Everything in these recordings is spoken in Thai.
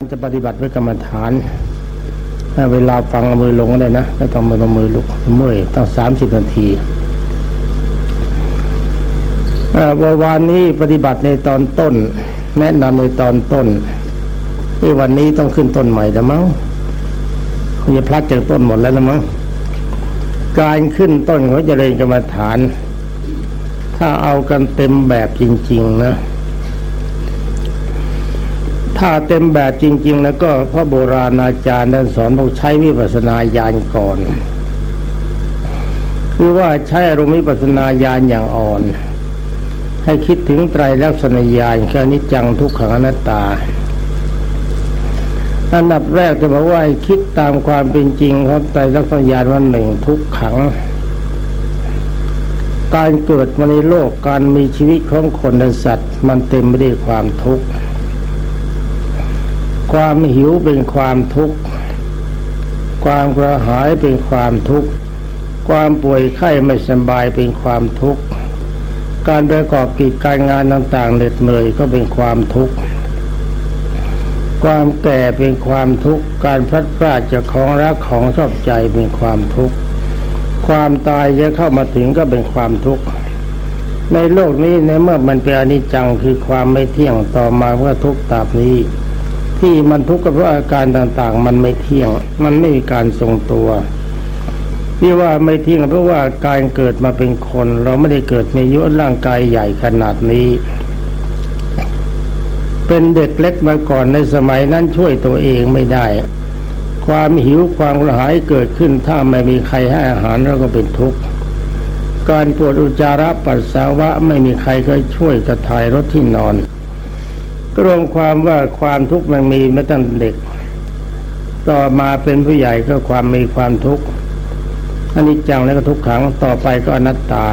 จะปฏิบัติไว้กรรมฐานเวลาฟังมือลงก็ได้นะไม่ต้องมือเอามือลุกเมื่อยต้องสามสิบนาทีวันวานนี้ปฏิบัติในตอนต้น แนะนำในตอนต้นที่วันนี้ต้องขึ้นต้นใหม่แล้วมั้งคงจะพลัดจากต้นหมดแล้วละมั้งการขึ้นต้นเขาจะเรียนกรรมฐาน ถ้าเอากันเต็มแบบจริง ๆ นะ ถ้าเต็มแบบจริง ๆ แล้วก็พระโบราณอาจารย์ท่านสอนต้องใช้วิปัสนาญาณก่อน คือว่าใช้อารมณ์วิปัสนาญาณอย่างอ่อน ให้คิดถึงไตรลักษณญาณคืออนิจจังทุกขังอนัตตาอันดับแรกจะบอกว่าคิดตามความเป็นจริงของไตรลักษณญาณว่าหนึ่งทุกขัง การเกิดมาในโลกการมีชีวิตของคนและสัตว์ มันเต็มไปด้วยความทุกข์ ความหิวเป็นความทุกข์ ความกระหายเป็นความทุกข์ ความป่วยไข้ไม่สบายเป็นความทุกข์ การประกอบกิจการงานต่างๆเหน็ดเหนื่อยก็เป็นความทุกข์ ความแก่เป็นความทุกข์ การพลัดพรากจากของรักของชอบใจเป็นความทุกข์ ความตายจะเข้ามาถึงก็เป็นความทุกข์ในโลกนี้ในเมื่อมันเป็นอนิจจังคือความไม่เที่ยงต่อมาเมื่อทุกข์ตาบนี้ ที่มันทุกข์ก็เพราะอาการต่างๆ มันไม่เที่ยง มันไม่มีการทรงตัวที่ว่าไม่เที่ยงเพราะว่าการเกิดมาเป็นคน เราไม่ได้เกิดในยุร่างกายใหญ่ขนาดนี้ เป็นเด็กเล็กมาก่อนในสมัยนั้นช่วยตัวเองไม่ได้ ความหิวความกระหายเกิดขึ้นถ้าไม่มีใครให้อาหารเราก็เป็นทุกข์การปวดอุจจาระปัสสาวะไม่มีใครเคยช่วยกระถ่ายรถที่นอน รวมความว่าความทุกข์มันมีมาตั้งเด็ก ต่อมาเป็นผู้ใหญ่ก็ความมีความทุกข์อันนี้จังแล้วก็ทุกขังต่อไปก็อนัตตา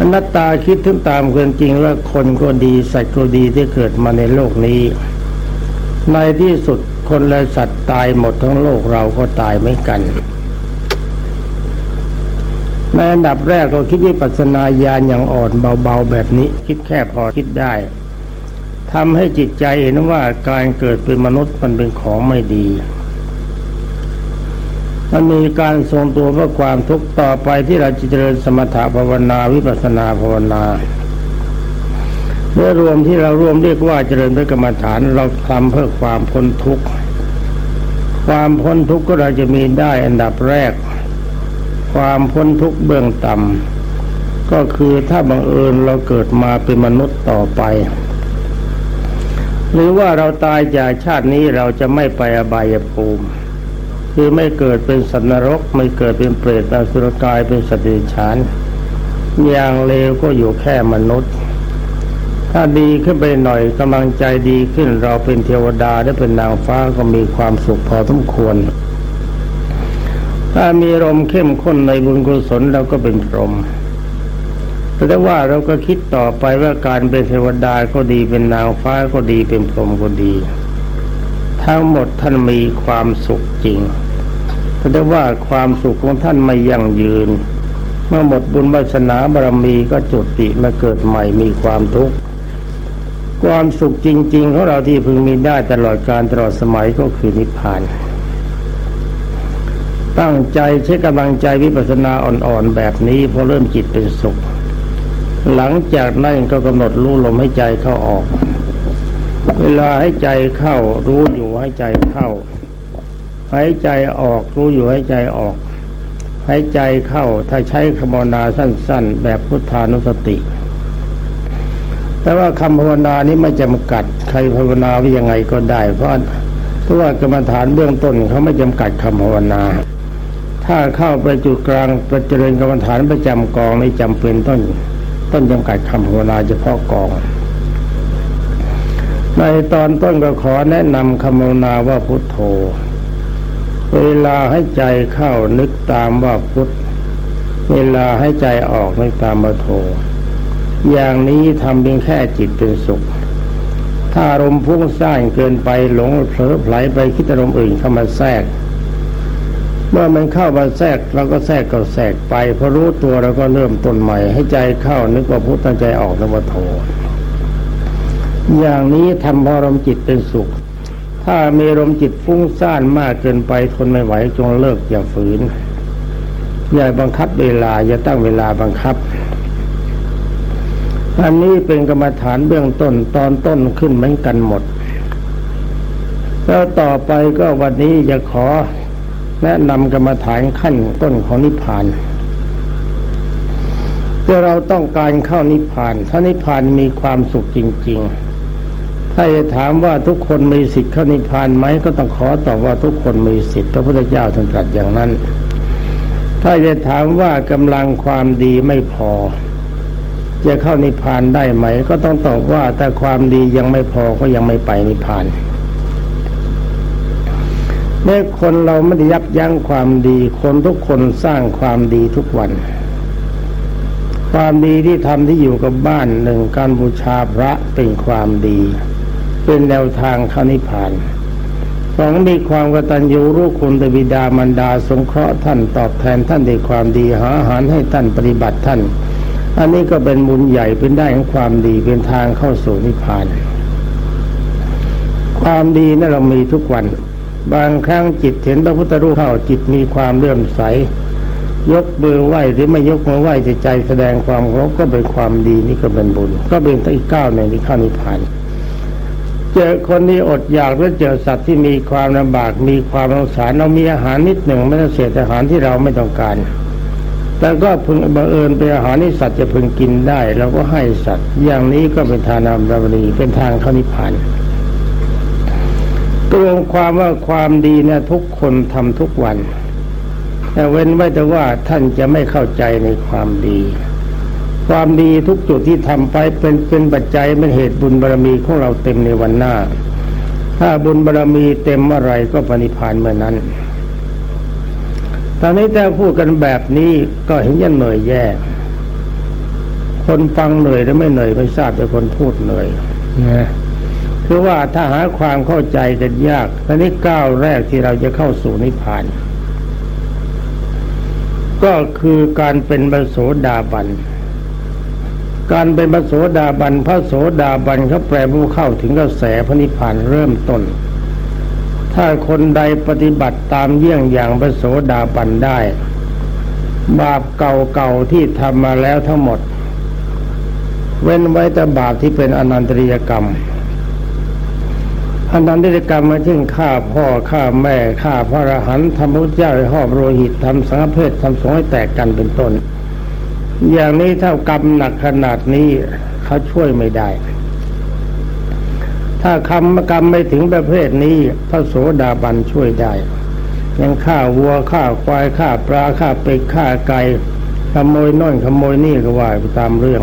อนัตตาคิดถึงตามความจริงว่าคนก็ดีสัตว์ก็ดีที่เกิดมาในโลกนี้ ในที่สุดคนและสัตว์ตายหมดทั้งโลกเราก็ตายไม่กันในอันดับแรกก็คิดวิปัสสนาญาณอย่างอ่อนเบาๆแบบนี้ คิดแค่พอคิดได้ ทำให้จิตใจเห็นว่าการเกิดเป็นมนุษย์มันเป็นของไม่ดี มันมีการทรงตัวเพื่อความทุกข์ต่อไปที่เราจะเจริญสมถะภาวนาวิปัสนาภาวนาเมื่อรวมที่เรารวมเรียกว่าเจริญด้วยกรรมฐานเราทำเพื่อความพ้นทุกข์ความพ้นทุกข์ก็เราจะมีได้อันดับแรก ความพ้นทุกข์เบื้องต่ำก็คือถ้าบังเอิญเราเกิดมาเป็นมนุษย์ต่อไป หรือว่าเราตายจากชาตินี้เราจะไม่ไปอบายภูมิ คือไม่เกิดเป็นสัตว์นรก ไม่เกิดเป็นเปรตอสุรกายเป็นสติฉานอย่างเลวก็อยู่แค่มนุษย์ ถ้าดีขึ้นไปหน่อยกำลังใจดีขึ้นเราเป็นเทวดาได้เป็นนางฟ้าก็มีความสุขพอสมควร ถ้ามีลมเข้มข้นในบุญกุศลเราก็เป็นพรหม แต่ว่าเราก็คิดต่อไปว่าการเป็นเทวดาก็ดีเป็นนางฟ้าก็ดีเป็นพรหมก็ดี ทั้งหมดท่านมีความสุขจริงแต่ว่าความสุขของท่านไม่ยั่งยืน เมื่อหมดบุญวาสนาบารมีก็จุติมาเกิดใหม่มีความทุกข์ความสุขจริง ๆ ของเราที่พึงมีได้ตลอดการตลอดสมัยก็คือนิพพาน ตั้งใจใช้กำลังใจวิปัสสนาอ่อนๆแบบนี้พอเริ่มจิตเป็นสุข หลังจากนั้นก็กำหนดรู้ลมให้ใจเข้าออก เวลาให้ใจเข้ารู้อยู่ให้ใจเข้าหายใจออกรู้อยู่ให้ใจออกหายใจเข้าถ้าใช้คำภาวนาสั้น ๆ แบบพุทธานุสติ แต่ว่าคำภาวนานี้ไม่จำกัดใครภาวนาว่ายังไงก็ได้ เพราะเพราะว่ากรรมฐานเบื้องต้นเขาไม่จำกัดคำภาวนา ถ้าเข้าไปจุดกลางประเจริญกรรมฐานประจำกองไม่จำเป็นต้น ต้นจำกัดคำภาวนาเฉพาะกอง ในตอนต้นก็ขอแนะนำคำภาวนาว่าพุทโธ เวลาให้ใจเข้านึกตามว่าพุทธเวลาให้ใจออกนึกตามว่าโธ อย่างนี้ทำเพียงแค่จิตเป็นสุข ถ้าอารมณ์พุ่งสร้างเกินไปหลงเผลอไผลไปคิดอารมณ์อื่นเข้ามาแทรก เมื่อมันเข้ามาแทรกเราก็แทรกก็แทรกไปพอรู้ตัวเราก็เริ่มต้นใหม่ ให้ใจเข้านึกว่าพุทธใจออกนวโธอย่างนี้ทำพอรมจิตเป็นสุข ถ้ามีลมจิตฟุ้งซ่านมากเกินไปทนไม่ไหวจงเลิกอย่าฝืน อย่าบังคับเวลา อย่าตั้งเวลาบังคับอันนี้เป็นกรรมฐานเบื้องต้นตอนต้นขึ้นเหมือนกันหมด แล้วต่อไปก็วันนี้จะขอ แนะนำกรรมฐานขั้นต้นของนิพพานถ้าเราต้องการเข้านิพพาน ถ้านิพพานมีความสุขจริง ๆ ถ้าจะถามว่าทุกคนมีสิทธิ์เข้านิพพานไหมก็ต้องขอตอบว่าทุกคนมีสิทธิ์พระพุทธเจ้าท่านตรัสอย่างนั้น ถ้าจะถามว่ากำลังความดีไม่พอ จะเข้านิพพานได้ไหม ก็ต้องตอบว่าแต่ความดียังไม่พอก็ยังไม่ไปนิพพาน เมื่อคนเราไม่ได้ยับยั้งความดี คนทุกคนสร้างความดีทุกวัน ความดีที่ทำที่อยู่กับบ้านหนึ่งการบูชาพระเป็นความดี เป็นแนวทางเข้านิพพานสองมีความกตัญญูรู้คุณตบิดามารดาสงเคราะห์ท่านตอบแทนท่านด้วยความดีหาอาหารให้ท่านปฏิบัติท่าน อันนี้ก็เป็นบุญใหญ่เป็นได้ของความดีเป็นทางเข้าสู่นิพพาน ความดีนั่นเรามีทุกวัน บางครั้งจิตเห็นพระพุทธรูปเข้าจิตมีความเลื่อมใส ยกมือไหวหรือไม่ยกมือไหวใจแสดงความเคารพก็เป็นความดีนี่ก็เป็นบุญ ก็เป็นอีกก้าวหนึ่งที่ข้านิพพานเจอคนที่อดอยากหรือเจอสัตว์ที่มีความลำบากมีความสงสารเรามีอาหารนิดหนึ่งไม่ต้องเสียอาหารที่เราไม่ต้องการแต่ก็พึงบังเอิญเป็นอาหารที่สัตว์จะพึงกินได้เราก็ให้สัตว์ อย่างนี้ก็เป็นทานามรณีเป็นทางเข้านิพพาน ตัวความว่าความดีเนี่ยทุกคนทำทุกวัน แต่เว้นไว้แต่ว่าท่านจะไม่เข้าใจในความดี ความดีทุกจุดที่ทำไปเป็นเป็นปัจจัยเป็นเหตุบุญบารรมีของเราเต็มในวันหน้า ถ้าบุญบารรมีเต็มเมื่อไรก็ปณิพานเมื่อนั้น ตอนนี้แต่พูดกันแบบนี้ก็เห็นยันเหนื่อยแย่คนฟังเหนื่อยหรือไม่เหนื่อยไม่ทราบแต่คนพูดเหนื่อยนะ คือว่าถ้าหาความเข้าใจกันยากตอนนี้ก้าวแรกที่เราจะเข้าสู่นิพพาน ก็คือการเป็นบโสดาบัน การเป็นบโสดาบัน พระโสดาบันเขาแปลผู้เข้าถึงกระแสพระนิพพานเริ่มต้น ถ้าคนใดปฏิบัติตามเยี่ยงอย่างพระโสดาบันได้ บาปเก่าๆที่ทำมาแล้วทั้งหมด เว้นไว้แต่บาปที่เป็นอนันตริยกรรม อันนั้นได้กรรมมาเช่นฆ่าพ่อฆ่าแม่ฆ่าพระอรหันต์ทำพระเจ้าให้หอบโรหิตทำสังฆเพศทำสงให้แตกกันเป็นต้น อย่างนี้เท่ากรรมหนักขนาดนี้เขาช่วยไม่ได้ ถ้าคำกรรมไม่ถึงประเภทนี้พระโสดาบันช่วยได้ ยังฆ่าวัวฆ่าควายฆ่าปลาฆ่าเป็ดฆ่าไก่ขโมยน่นขโมยนี่ก็ว่าตามเรื่อง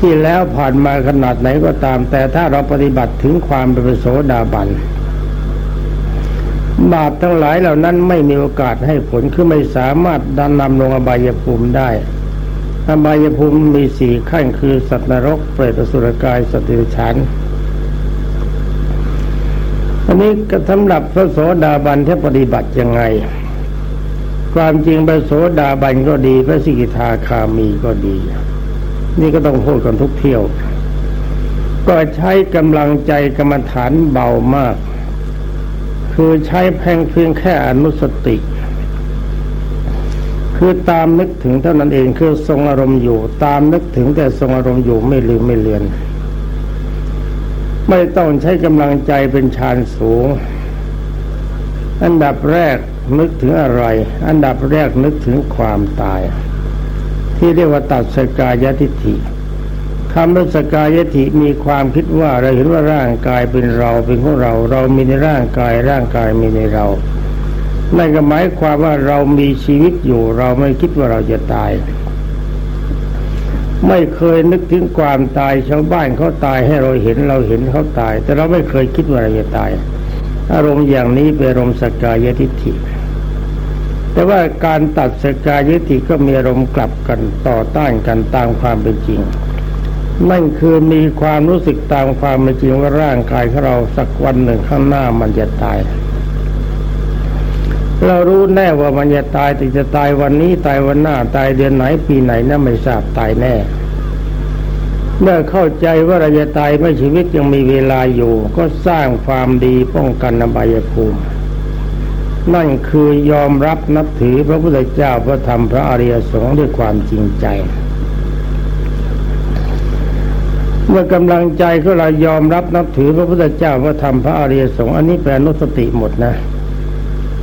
ที่แล้วผ่านมาขนาดไหนก็ตาม แต่ถ้าเราปฏิบัติถึงความเป็นโสดาบันบาปทั้งหลายเหล่านั้นไม่มีโอกาสให้ผลคือไม่สามารถดันนำลงอบายภูมิได้อบายภูมิมีสี่ขั้นคือสัตว์นรกเปรตสุรกายสติฉันอันนี้ก็สำหรับพระโสดาบันที่ปฏิบัติยังไง ความจริงพระโสดาบันก็ดี พระสิกิทาคามีก็ดี นี่ก็ต้องพูดกันทุกเที่ยว ก็ใช้กำลังใจกรรมฐานเบามาก คือใช้แพงเพียงแค่อนุสติ คือตามนึกถึงเท่านั้นเองคือทรงอารมณ์อยู่ ตามนึกถึงแต่ทรงอารมณ์อยู่ไม่ลืมไม่เลือน ไม่ต้องใช้กำลังใจเป็นฌานสูง อันดับแรกนึกถึงอะไร อันดับแรกนึกถึงความตาย ที่เรียกว่าตัดสกายทิฏฐิคำว่าสกายทิฏฐิมีความคิดว่าเราเห็นว่าร่างกายเป็นเราเป็นของเรา เรามีในร่างกายร่างกายมีในเรานั่นก็หมายความว่าเรามีชีวิตอยู่ เราไม่คิดว่าเราจะตาย ไม่เคยนึกถึงความตายชาวบ้านเขาตายให้เราเห็นเราเห็นเขาตาย แต่เราไม่เคยคิดว่าเราจะตาย อารมณ์อย่างนี้เป็นอารมณ์สกายทิฏฐิ แต่ว่าการตัดสกายยติก็มีอารมณ์กลับกันต่อต้านกันตามความเป็นจริง นั่นคือมีความรู้สึกตามความเป็นจริงว่าร่างกายของเราสักวันหนึ่งข้างหน้ามันจะตาย เรารู้แน่ว่ามันจะตายแต่จะตายวันนี้ตายวันหน้าตายเดือนไหนปีไหนนั่นไม่ทราบตายแน่ เมื่อเข้าใจว่าเราจะตายเมื่อชีวิตยังมีเวลาอยู่ ก็สร้างความดีป้องกันอบายภูมิ นั่นคือยอมรับนับถือพระพุทธเจ้าพระธรรมพระอริยสงฆ์ด้วยความจริงใจ เมื่อกำลังใจของเรายอมรับนับถือพระพุทธเจ้าพระธรรมพระอริยสงฆ์อันนี้แปลนุสติหมดนะ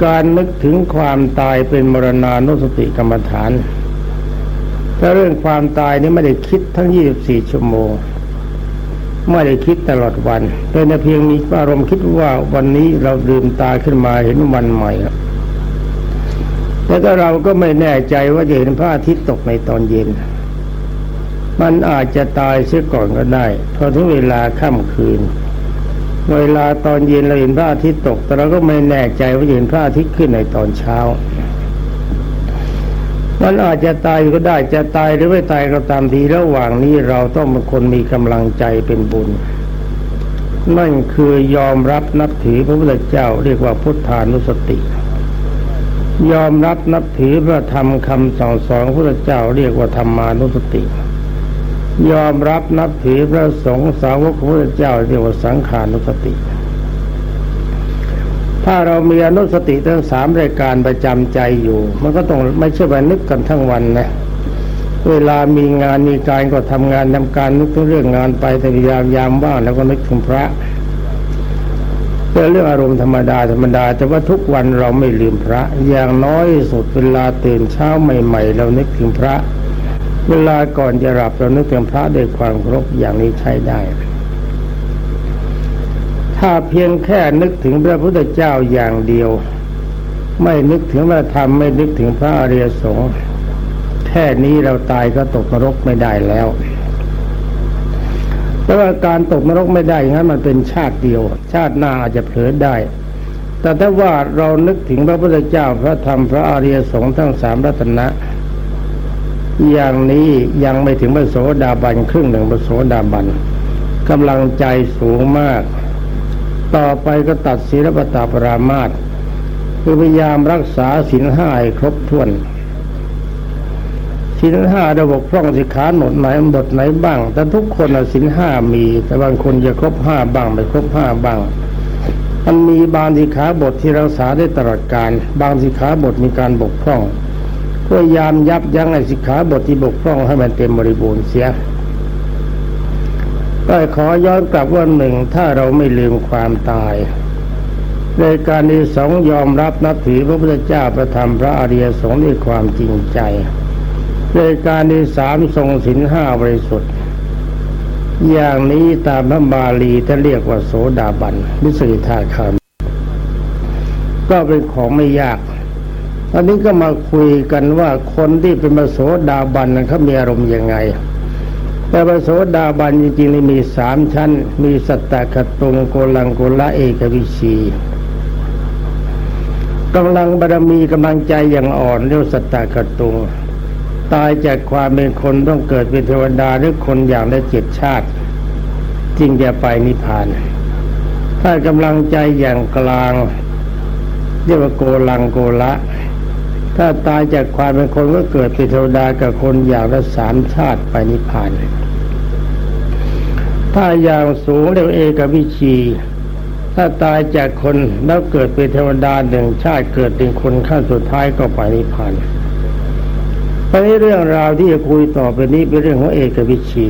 การนึกถึงความตายเป็นมรณานุสติกรรมฐานถ้าเรื่องความตายนี่ไม่ได้คิดทั้ง 24 ชั่วโมง ไม่ได้คิดตลอดวัน เป็นเพียงมีอารมณ์คิดว่าวันนี้เราลืมตาขึ้นมาเห็นวันใหม่แล้วก็เราก็ไม่แน่ใจว่าจะเห็นพระอาทิตย์ตกในตอนเย็น มันอาจจะตายเสียก่อนก็ได้พอถึงเวลาค่ำคืน เวลาตอนเย็นเราเห็นพระอาทิตย์ตก แต่เราก็ไม่แน่ใจว่าเห็นพระอาทิตย์ขึ้นในตอนเช้า มันอาจจะตายก็ได้จะตายหรือไม่ตายก็ตามทีระหว่างนี้เราต้องเป็นคนมีกำลังใจเป็นบุญ นั่นคือยอมรับนับถือพระพุทธเจ้าเรียกว่าพุทธานุสติ ยอมรับนับถือพระธรรมคำสอนสอนพระพุทธเจ้าเรียกว่าธรรมานุสติ ยอมรับนับถือพระสงฆ์สาวกพระพุทธเจ้าเรียกว่าสังขานุสติ ถ้าเรามีอนุสติทั้งสามรายการประจำใจอยู่ มันก็ต้องไม่ใช่ว่านึกกันทั้งวันนะเวลามีงานมีการก็ทำงานทำการนึกถึงเรื่องงานไปแต่ยามยามว่างแล้วก็นึกถึงพระเป็นเรื่องอารมณ์ธรรมดาธรรมดา แต่ว่าทุกวันเราไม่ลืมพระ อย่างน้อยสุดเวลาตื่นเช้าใหม่ ๆ เรานึกถึงพระ เวลาก่อนจะหลับเรานึกถึงพระด้วยความครบอย่างนี้ใช้ได้ ถ้าเพียงแค่นึกถึงพระพุทธเจ้าอย่างเดียว ไม่นึกถึงพระธรรมไม่นึกถึงพระอริยสงฆ์แค่นี้เราตายก็ตกนรกไม่ได้แล้วแต่ว่าการตกนรกไม่ได้งั้นมันเป็นชาติเดียว ชาติหน้าอาจจะเผลอได้ แต่ถ้าว่าเรานึกถึงพระพุทธเจ้าพระธรรมพระอริยสงฆ์ทั้งสามรัตนะ อย่างนี้ยังไม่ถึงพระโสดาบันครึ่งหนึ่งพระโสดาบันกำลังใจสูงมาก ต่อไปก็ตัดศีลปตาปรามาตคือพยายามรักษาศีลห้าครบถ้วนศีลห้าระบบพร่องสิขาหนดไหนบทไหนบ้าง แต่ทุกคนศีลห้ามี แต่บางคนจะครบห้าบ้างไม่ครบห้าบ้าง มันมีบางสิขาบทที่รักษาได้ตลอดการ บางสิขาบทมีการบกพร่องพยายามยับยั้งไอ้สิขาบทที่บกพร่องให้มันเต็มบริบูรณ์เสีย ก็ขอย้อนกลับว่าหนึ่งถ้าเราไม่ลืมความตาย ในการที่สองยอมรับนับถือพระพุทธเจ้าประธรรมพระอริยสงฆ์ด้วยความจริงใจ ในการที่สามทรงศีลห้าบริสุทธิ์ อย่างนี้ตามพระบาลีท่านเรียกว่าโสดาบันมิสริธาคารก็เป็นของไม่ยากตอนนี้ก็มาคุยกันว่าคนที่เป็นมาโสดาบันนั้นเขามีอารมณ์ยังไง แต่พระโสดาบันจริงๆมีสามชั้น มีสัตตะขตุงโกลังโกละเอกวิชีกำลังบารมีกำลังใจอย่างอ่อนเรียกสัตตะขตุง ตายจากความเป็นคนต้องเกิดเป็นเทวดาหรือคนอย่างได้เจ็ดชาติจึงจะไปนิพพาน ถ้ากำลังใจอย่างกลางเรียกว่าโกลังโกละ ถ้าตายจากความเป็นคนก็เกิดเป็นเทวดากับคนอย่างละสามชาติไปนิพพาน ถ้าอย่างสูงเรียกเอกวิชี ถ้าตายจากคนแล้วเกิดเป็นเทวดาหนึ่งชาติเกิดเป็นคนขั้นสุดท้ายก็ไปนิพพานตอนนี้เรื่องราวที่จะคุยต่อไปนี้เป็นเรื่องของเอกวิชี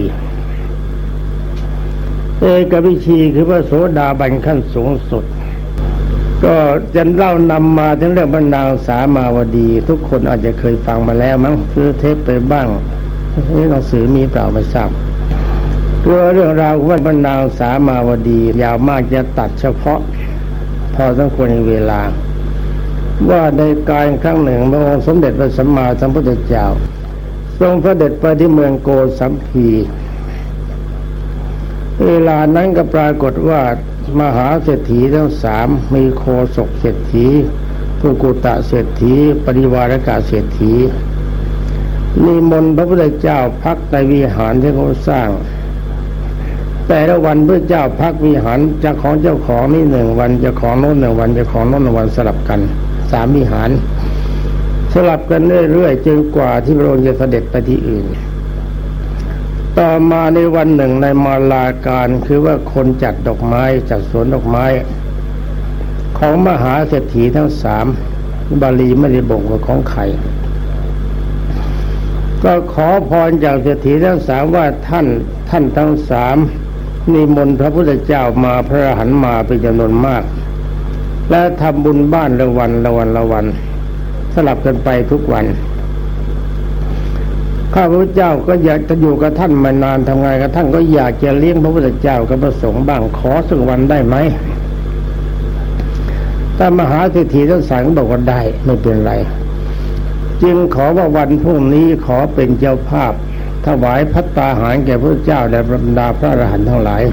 เอกวิชีคือพระโสดาบันขั้นสูงสุด ก็จะเล่านำมาถึงเรื่องบรรนาสามาวดี ทุกคนอาจจะเคยฟังมาแล้วมั้งซื้อเทปไปบ้างนี่หนังสือมีเปล่าไม่ทราบ ตัวเรื่องราวว่าบรรนางสามาวดี ยาวมากจะตัดเฉพาะ พอสมควรในเวลา ว่าในการครั้งหนึ่งพระองค์สมเด็จพระสัมมาสัมพุทธเจ้า ทรงพระเด็จไปที่เมืองโกสัมพีเวลานั้นก็ปรากฏว่ามหาเศรษฐีทั้งสามมีโคศกเศรษฐีภูกุตะเศรษฐี ปริวารกาเศรษฐีนิมนต์พระพุทธเจ้าพักในวิหารที่เขาสร้าง แต่ละวันพระเจ้าพักวิหารจะของเจ้าของนี่หนึ่งวันจะของโน้นหนึ่งวันจะของโน้นหนึ่งวันสลับกันสามวิหาร สลับกันเรื่อยๆจนกว่าที่พระองค์จะเสด็จไปที่อื่น ต่อมาในวันหนึ่งในมาลาการคือว่าคนจัดดอกไม้จัดสวนดอกไม้ ของมหาเศรษฐีทั้งสามบาลีไม่ได้บอกว่าของใครก็ขอพรจากเศรษฐีทั้งสามว่าท่านท่านทั้งสาม นิมนต์พระพุทธเจ้ามาพระหันมาเป็นจำนวนมาก และทำบุญบ้านละวันละวันละวัน สลับกันไปทุกวันข้าพระเจ้าก็อยากจะอยู่กับท่านมานานทำไงกับท่านก็อยากจะเลี้ยงพระพุทธเจ้ากับพระสงฆ์บ้างขอสักวันได้ไหมถ้ามหาเศรษฐีท่านสั่งบอกว่าได้ไม่เป็นไร จึงขอว่าวันพรุ่งนี้ขอเป็นเจ้าภาพ ถวายพัตตาหารแก่พระเจ้าและบรรดาพระอรหันต์ทั้งหลาย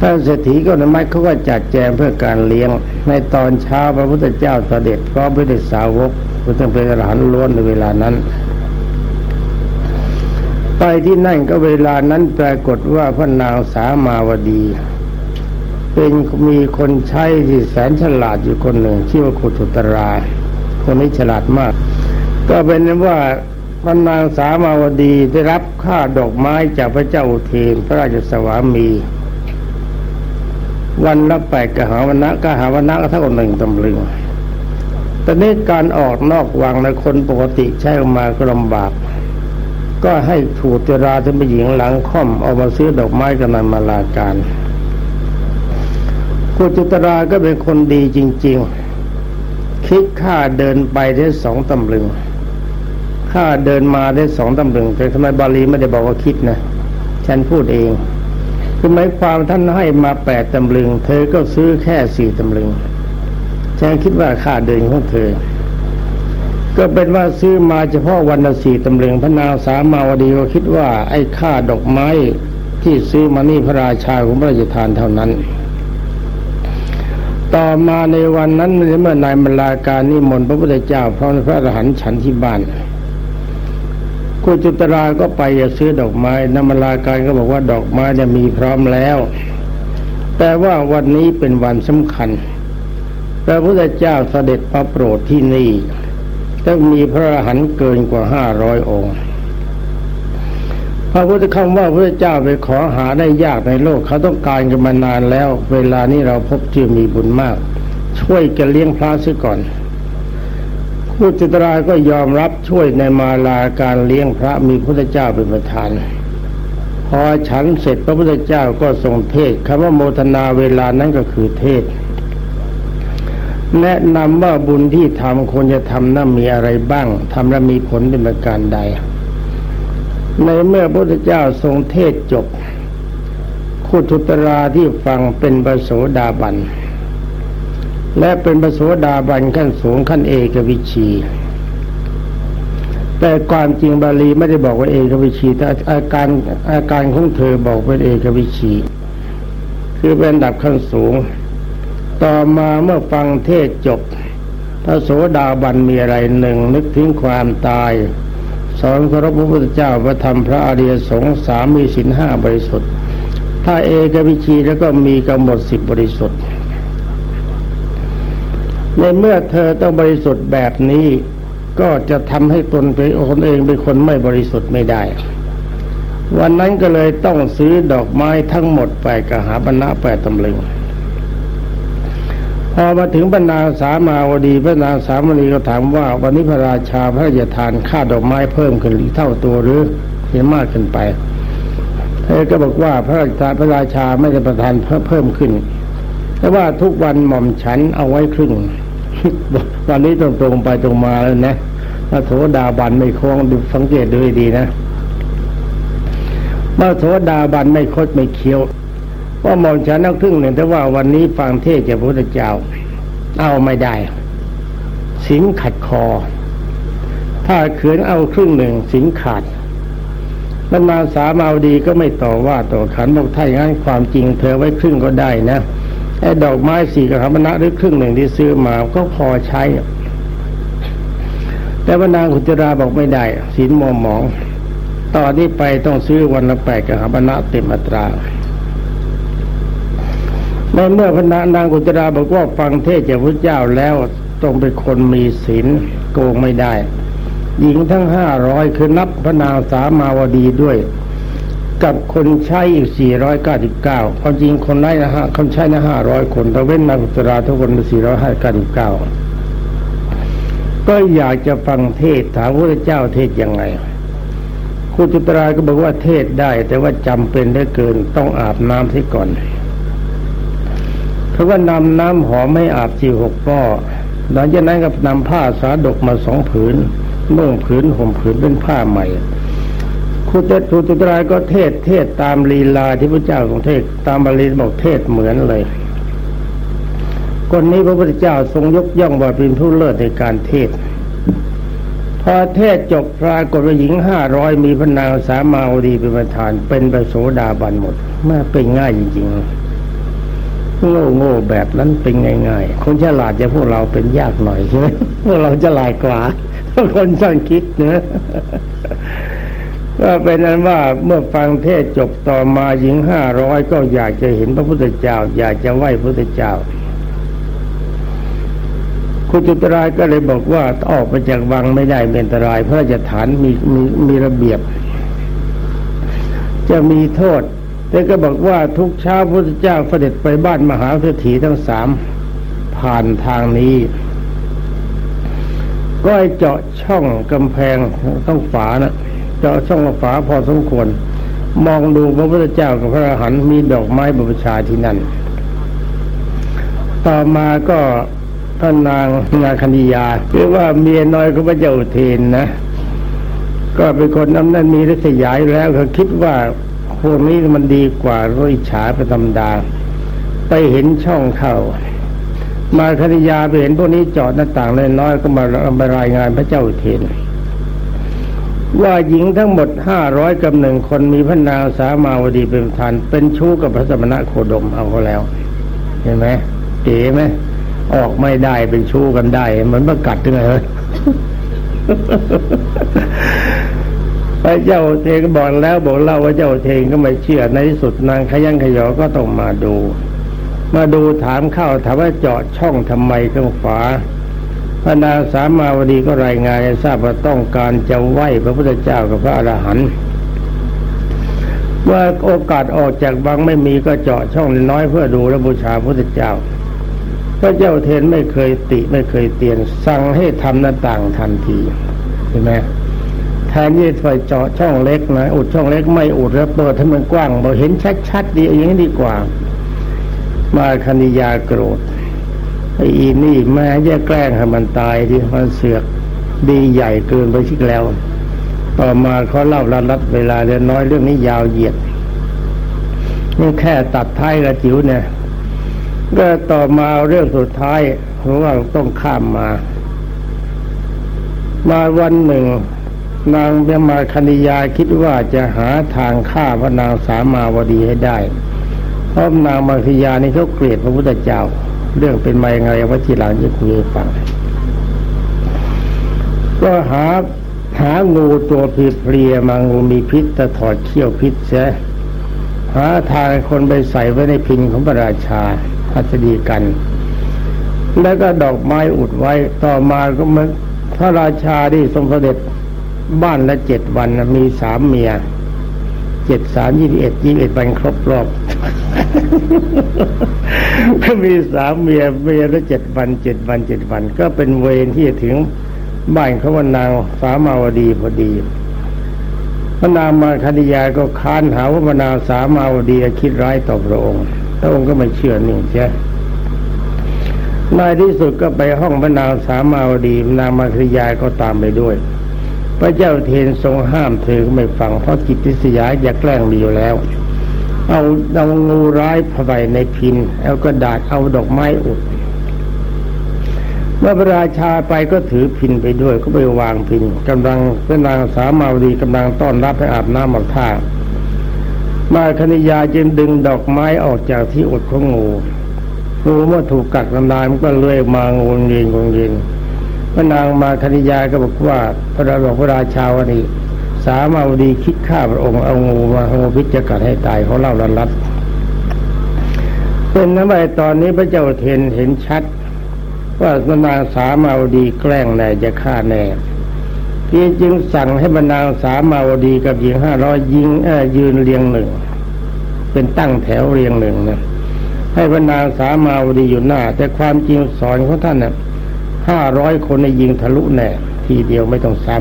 ท่านเศรษฐีก็นมัยเขาก็จัดแจงเพื่อการเลี้ยง ในตอนเช้าพระพุทธเจ้าเสด็จก็ไม่ได้สาวกเพื่อเป็นอรหันต์ล้วนในเวลานั้น ไปที่นั่นก็เวลานั้นปรากฏว่าพระนางสามาวดี เป็นมีคนใช้ที่แสนฉลาดอยู่คนหนึ่งชื่อว่าขุตุตรา คนนี้ฉลาดมาก ก็เป็นว่า พระนางสามาวดีได้รับค่าดอกไม้จากพระเจ้าอุเทนพระราชสวามี วันละแปดกหาวันนะกหาวันนะก็เท่ากับหนึ่งตำลึงต่นี้การออกนอกวังในคนปกติใช้ออกมาก็ลำบาก ก็ให้ถูกจราที่เป็นหญิงหลังค่อมเอามาซื้อดอกไม้กันนันมาลาการกุณจุตราก็เป็นคนดีจริง ๆ คิดค่าเดินไปได้สองตำลึง ค่าเดินมาได้สองตำลึงแต่ทำไมบาลีไม่ได้บอกว่าคิดนะ ฉันพูดเองคือหมายความท่านให้มาแปดตำลึง เธอก็ซื้อแค่สี่ตำลึงฉันคิดว่าค่าเดินของเธอ ก็เป็นว่าซื้อมาเฉพาะวันละสี่ตำลึงพระนางสามาวดีก็คิดว่า ไอ้ค่าดอกไม้ที่ซื้อมานี่พระราชาของพระราชทานเท่านั้น ต่อมาในวันนั้นเมื่อนายมลาการนิมนต์พระพุทธเจ้าพร้อมพระอรหันต์ฉันที่บ้าน กุณจุตราก็ไปจะซื้อดอกไม้นามลาการก็บอกว่าดอกไม้จะมีพร้อมแล้ว แต่ว่าวันนี้เป็นวันสำคัญพระพุทธเจ้าเสด็จมาโปรดที่นี่ต้องมีพระอรหันต์เกินกว่าห้าร้อยองค์ พระพุทธคำว่าพระเจ้าไปขอหาได้ยากในโลก เขาต้องการกันมานานแล้ว เวลานี้เราพบเจอมีบุญมาก ช่วยกันเลี้ยงพระซะก่อน ผู้จิตราก็ยอมรับช่วยในมาลาการเลี้ยงพระมีพระเจ้าเป็นประธาน พอฉันเสร็จพระพุทธเจ้าก็ทรงเทศคำว่าโมทนาเวลานั้นก็คือเทศ แนะนำว่าบุญที่ทำควรจะทำนั้นมีอะไรบ้างทำแล้วมีผลเป็นประการใด ในเมื่อพระพุทธเจ้าทรงเทศจบคุทุตราที่ฟังเป็นปโสดาบัน และเป็นปโสดาบันขั้นสูงขั้นเอกวิชี แต่ความจริงบาลีไม่ได้บอกว่าเอกวิชี แต่อาการอาการของเธอบอกเป็นเอกวิชี คือเป็นดับขั้นสูง ต่อมาเมื่อฟังเทศจบ พระโสดาบันมีอะไรหนึ่งนึกถึงความตายสอนพระพุทธเจ้าพระธรรมพระอริยสงฆ์สามมีสินห้าบริสุทธิ์ ถ้าเอกวิชีแล้วก็มีกำหนดสิบบริสุทธิ์ ในเมื่อเธอต้องบริสุทธิ์แบบนี้ ก็จะทำให้ตนเป็นคนเองเป็นคนไม่บริสุทธิ์ไม่ได้ วันนั้นก็เลยต้องซื้อดอกไม้ทั้งหมดไปกหาบรรณะแปดตำลึงพอมาถึงบรรดาสามาวดีบรรดาสามณีก็ถามว่า วันนี้พระราชาพระราชทานค่าดอกไม้เพิ่มขึ้นเท่าตัวหรือเห็นมากขึ้นไปเธอก็บอกว่าพระราชาพระราชาไม่ได้ประทานเพิ่มขึ้น แต่ว่าทุกวันหม่อมฉันเอาไว้ครึ่งวันนี้ตรงตรงไปตรงมาแล้วนะมาโถดาบันไม่คล้องดูสังเกตดูดีนะมาโถดาบันไม่คดไม่เคี้ยวว่าหม่อมฉันเอาครึ่งหนึ่งแต่ว่าวันนี้ฟังเทศจากพระพุทธเจ้า เอาไม่ได้สินขัดคอ ถ้าเขืนเอาครึ่งหนึ่งสินขาดบรรดาสามาดีก็ไม่ต่อว่าต่อขันบอกถ้าอย่างนั้นความจริงเธอไว้ครึ่งก็ได้นะ ไอ้ดอกไม้สี่กระมนะหรือครึ่งหนึ่งที่ซื้อมาก็พอใช้ แต่ว่านางขุจราบอกไม่ได้สินมอมหมองต่อนนี้ไปต้องซื้อวันละแปดกระมนะเต็มอัตราในเมื่อพระนางกุจราบอกว่าฟังเทศจากพระเจ้าแล้วต้องเป็นคนมีศีลโกงไม่ได้ หญิงทั้งห้าร้อยคือนับพระนางสามาวดีด้วย กับคนใช้อีกสี่ร้อยเก้าสิบเก้าความจริงคนไร้นะฮะคนใช้นะห้าร้อยคนแต่เว้นนางกุศราทุกคนเป็นสี่ร้อยห้าเก้าสิบเก้าก็อยากจะฟังเทศถามพระเจ้าเทศยังไงคุณจุตราก็บอกว่าเทศได้ แต่ว่าจำเป็นได้เกินต้องอาบน้ำที่ก่อนเพราะว่านำน้ำหอมไม่อาบจีหกป้อหลังจากนั้นก็นำผ้าสาดกมาสองผืนนุ่งผืนห่มผืนเป็นผ้าใหม่ ครูเตตุตุตรายก็เทศเทศตามลีลาที่พระเจ้าของเทศตามบาลีบอกเทศเหมือนเลยคนนี้พระพุทธเจ้าทรงยกย่องว่าเป็นผู้เลิศในการเทศ พอเทศจบปรากฏว่าหญิงห้าร้อยมีพระนางสามมาวดีเป็นประธานเป็นประโสดาบันหมดแม่เป็นง่ายจริงๆโง่โง่แบบนั้นเป็นง่ายๆคนฉลาดจะพวกเราเป็นยากหน่อยใช่ไหมพวกเราจะลายกว่าคนช่างคิดนะ ก็เป็นนั้นว่าเมื่อฟังเทศจบต่อมาหญิงห้าร้อยก็อยากจะเห็นพระพุทธเจ้า อยากจะไหว้พระพุทธเจ้า คุณจุตรายก็เลยบอกว่าออกไปจากวังไม่ได้เป็นอันตรายเพราะจะฐานมีมีมีระเบียบ จะมีโทษแต่ก็บอกว่าทุกเช้าพระพุทธเจ้าเสด็จไปบ้านมหาเศรษฐีทั้งสามผ่านทางนี้ ก็ให้เจาะช่องกำแพงต้องฝานะ เจาะช่องฝาพอสมควร มองดูพระพุทธเจ้ากับพระอรหันต์มีดอกไม้บูชาที่นั่น ต่อมาก็พระนางนาคณียาเรียกว่าเมียน้อยของพระเจ้าเทนนะ ก็เป็นคนน้ำนั้นมีริษยายแล้วเขาคิดว่าพวกนี้มันดีกว่าร้อยฉาประธรรมดา ไปเห็นช่องเข้ามาคณิยาไปเห็นพวกนี้จอดหน้าต่างเล็กน้อยก็มามารายงานพระเจ้าเทน ว่าหญิงทั้งหมดห้าร้อยกับหนึ่งคนมีพระนางสามาวดีเป็นประธานเป็นชู้กับพระสมณะโคดมเอาเขาแล้ว เห็นไหมเก๋ไหมออกไม่ได้เป็นชู้กันได้เหมือนประกัดยังไงเลยพระเจ้าเทนก็บอกแล้วบอกเล่าว่าเจ้าเทนก็ไม่เชื่อในที่สุดนางขยันขยอก็ต้องมาดู มาดูถามเข้าถามว่าเจาะช่องทำไมข้างฝา พระนางสามาวดีก็รายงานให้ทราบว่าต้องการจะไหว้พระพุทธเจ้ากับพระอรหันต์ว่าโอกาสออกจากบังไม่มีก็เจาะช่องน้อยเพื่อดูและบูชาพระพุทธเจ้า พระเจ้าเทนไม่เคยติไม่เคยเตียนสั่งให้ทำหน้าต่างทันทีใช่ไหมแทนที่จะไปเจาะช่องเล็กนะอุดช่องเล็กไม่อุดแล้วเปิดให้มันกว้างบอกเห็นชัดๆดีอย่างนี้ดีกว่า มาคณิยาโกรธ ไอ้อีนี่แม่จะแกล้งให้มันตายที่มันเสือกดีใหญ่เกินไปชิกแล้ว ต่อมาเขาเล่าระลัดเวลาเล็กน้อยเรื่องนี้ยาวเหยียดนี่แค่ตัดท้ายกระจิ๋วเนี่ยก็ต่อมาเรื่องสุดท้ายเพราะว่าต้องข้ามมา มาวันหนึ่ง นางเบมาคณิยาคิดว่าจะหาทางฆ่าพระนางสามาวดีให้ได้เพราะนางมังคยานี่เขาเกลียดพระพุทธเจ้า เรื่องเป็นมาอย่างไรว่าทีหลังจะคุยฟังก็หาหางูตัวผีเพลียมางูมีพิษแต่ถอดเขี้ยวพิษใช่หาทางคนไปใส่ไว้ในพินของพระราชาพัสดีกัน แล้วก็ดอกไม้อุดไว้ต่อมาก็มันพระราชาที่ทรงเสด็จบ้านละเจ็ดวันมีสามเมีย เจ็ดสามยี่สิบเอ็ดยี่สิบเอ็ดวันครบรอบก็มีสามเมียเมียละเจ็ดวันเจ็ดวันเจ็ดวัน ก็เป็นเวรที่จะถึงบ้านเขาว่านางสามาวดีพอดีพระนามาคดียาก็ค้านหาว่าพระนางสามาวดีคิดร้ายต่อพระองค์พระองค์ก็ไม่เชื่อนิ่งใช่ในที่สุดก็ไปห้องพระนางสามาวดีนางมาคดียาก็ตามไปด้วย พระเจ้าเทนทรงห้ามเธอไม่ฟังเพราะจิตทิสยาอยากแกล้งดีอยู่แล้ว เอาเอางูร้ายผไปในพินเอากระดาษเอาดอกไม้อุดเมื่อพระราชาไปก็ถือพินไปด้วยก็ไปวางพินกำลังเป็นนางสามาวดีกำลังต้อนรับให้อาบน้ำอาบท่ามาคณิยาจึงดึงดอกไม้ออกจากที่อดของงูงูเมื่อถูกกัดน้ำลายมันก็เลื่อยมางงเงียงงเงียง พระนางมาคณิยาก็บอกว่าพระราบอกพระราชาวนีสามาวดีคิดฆ่าพระองค์เอางูมางูพิจกัดให้ตายเขาเล่าลันลัดเป็นนั้นไปตอนนี้พระเจ้าเทนเห็นชัด ว่าพระนางสามาวดีแกล้งแน่จะฆ่าแน่พที่จึงสั่งให้บรรดาสามาวดีกับหญิงห้าร้อยยิงยืนเรียงหนึ่ง เป็นตั้งแถวเรียงหนึ่งนะให้บรรดาสามาวดีอยู่หน้า แต่ความจริงสอนของท่านนะ่ะ ห้าร้อยคนในยิงทะลุแน่ ทีเดียวไม่ต้องซ้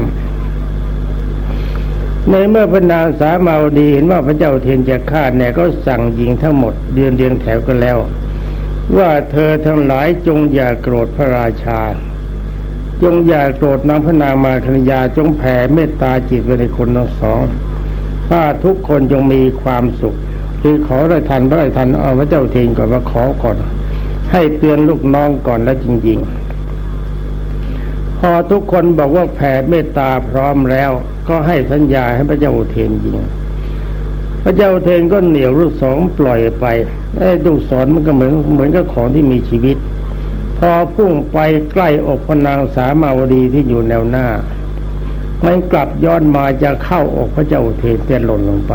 ำในเมื่อบรรดาสามาวดีเห็นว่าพระเจ้าเทียนจะฆ่าแน่ก็สั่งยิงทั้งหมดเดือนเรียงแถวกันแล้ว ว่าเธอทั้งหลายจงอย่าโกรธพระราชา จงอย่าโกรธนางพระนางมาคณยาจงแผ่เมตตาจิตไปในคนทั้งสองถ้าทุกคนจงมีความสุขคือขอได้ทันได้ทันเอาพระเจ้าเทงก่อนว่าขอก่อน ให้เตือนลูกน้องก่อนแล้วจริงๆ พอทุกคนบอกว่าแผ่เมตตาพร้อมแล้ว ก็ให้สัญญาให้พระเจ้าเทนยิง พระเจ้าเทนก็เหนียวลูกสองปล่อยไปไอ้ลูกศรมันก็เหมือนเหมือนกับของที่มีชีวิต พอพุ่งไปใกล้อกพนางสามาวดีที่อยู่แนวหน้ามันกลับย้อนมาจะเข้าอกพระเจ้าเทนเตียนหล่นลงไป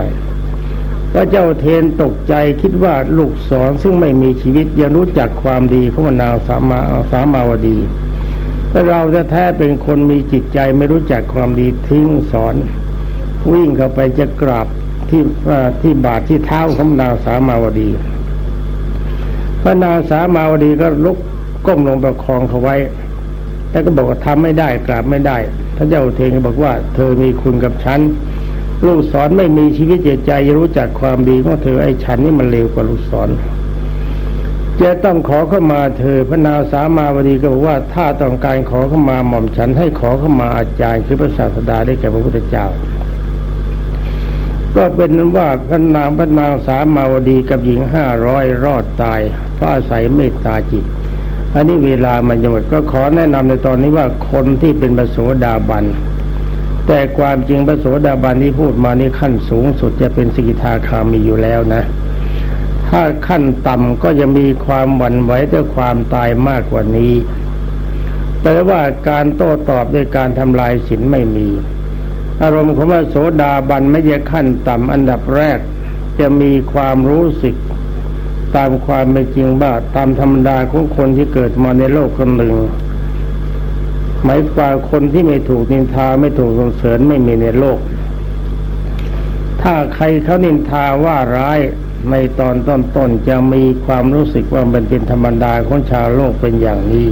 พระเจ้าเทนตกใจคิดว่าลูกสอนซึ่งไม่มีชีวิตยังรู้จักความดีของนางสามาสามาวดี แต่เราจะแท้เป็นคนมีจิตใจไม่รู้จักความดีทิ้งสอน วิ่งเข้าไปจะกราบที่ที่บาทที่เท้าของนางสามาวดี พระนางสามาวดีก็ลุกก้มลงประคองเขาไว้ แล้วก็บอกว่าทำไม่ได้กราบไม่ได้พระเจ้าเทงก็บอกว่า เธอมีคุณกับฉันลูกสอนไม่มีชีวิตใจรู้จักความดีของเธอไอ้ฉันนี่มันเลวกว่าลูกสอน จะต้องขอเข้ามาเธอพระนาสามาวดีก็บอกว่าถ้าต้องการขอเข้ามาหม่อมฉันให้ขอเข้ามาอาจารย์คือพระศาสดาได้แก่พระพุทธเจ้า ก็เป็นนั้นว่าพระนางพระนางสามาวดีกับหญิงห้าร้อยรอดตายเพราะอาศัยเมตตาจิต อันนี้เวลามันจะหมดก็ขอแนะนำในตอนนี้ว่าคนที่เป็นปโสดาบัน แต่ความจริงปโสดาบันที่พูดมานี่ขั้นสูงสุดจะเป็นสกิทาคามีอยู่แล้วนะ ถ้าขั้นต่ำก็จะมีความหวั่นไหวด้วยความตายมากกว่านี้ แต่ว่าการโต้ตอบด้วยการทำลายศีลไม่มี อารมณ์ของพระโสดาบันไม่ใช่ขั้นต่ำอันดับแรกจะมีความรู้สึกตามความเป็นจริงบ้าตามธรรมดาของคนที่เกิดมาในโลกคนหนึ่งหมายความคนที่ไม่ถูกนินทาไม่ถูกส่งเสริญไม่มีในโลก ถ้าใครเขานินทาว่าร้าย ในตอนต้นๆจะมีความรู้สึกว่ามันเป็นธรรมดาของชาวโลกเป็นอย่างนี้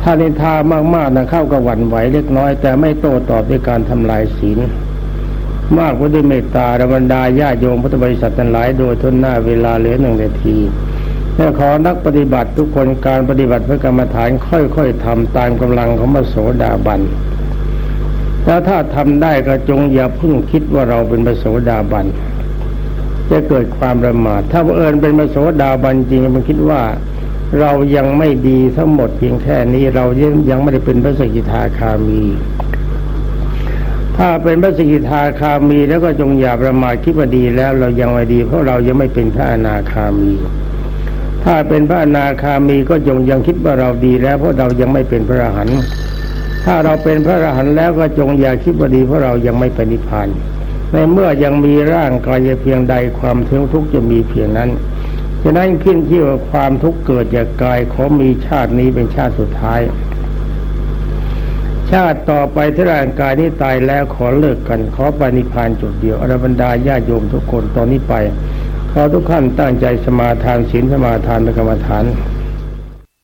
ถ้านินทามากๆนะเข้ากับหวั่นไหวเล็กน้อย แต่ไม่โต้ตอบด้วยการทำลายศีลมากว่าด้วยเมตตาระบรรดาญาโยมพุทธบริษัททั้งหลายโดยทุนหน้าเวลาเหลือหนึ่งนาทีและขอนักปฏิบัติทุกคนการปฏิบัติเพื่อกรรมฐานค่อยๆทำตามกำลังของมโสดาบันแล้วถ้าทำได้ก็จงอย่าพึ่งคิดว่าเราเป็นมโสดาบัน จะเกิดความประมาทถ้าเอิญเป็นมโสดาบันจริงมันคิดว่าเรายังไม่ดีทั้งหมดเพียงแค่นี้เรายังยังไม่ได้เป็นพระสกิทาคามี ถ้าเป็นพระสกิทาคามีแล้วก็จงอย่าประมาทคิดว่าดีแล้วเรายังไม่ดี เพราะเรายังไม่เป็นพระอนาคามี ถ้าเป็นพระอนาคามีก็จงยังคิดว่าเราดีแล้ว เพราะเรายังไม่เป็นพระอรหันต์ถ้าเราเป็นพระอรหันต์แล้วก็จงอย่าคิดว่าดีเพราะเรายังไม่เป็นนิพพาน ในเมื่อยังมีร่างกายเพียงใดความทุกข์จะมีเพียงนั้นฉะนั้นขึ้นที่ว่าความทุกข์เกิดจากกายขอมีชาตินี้เป็นชาติสุดท้าย ชาติต่อไปที่ร่างกายนี้ตายแล้วขอเลิกกันขอปณิพานจุดเดียวอรบรรดาญาโยมทุกคนตอนนี้ไปขอทุกท่านตั้งใจสมาทานศีลสมาทานกรรมฐานาน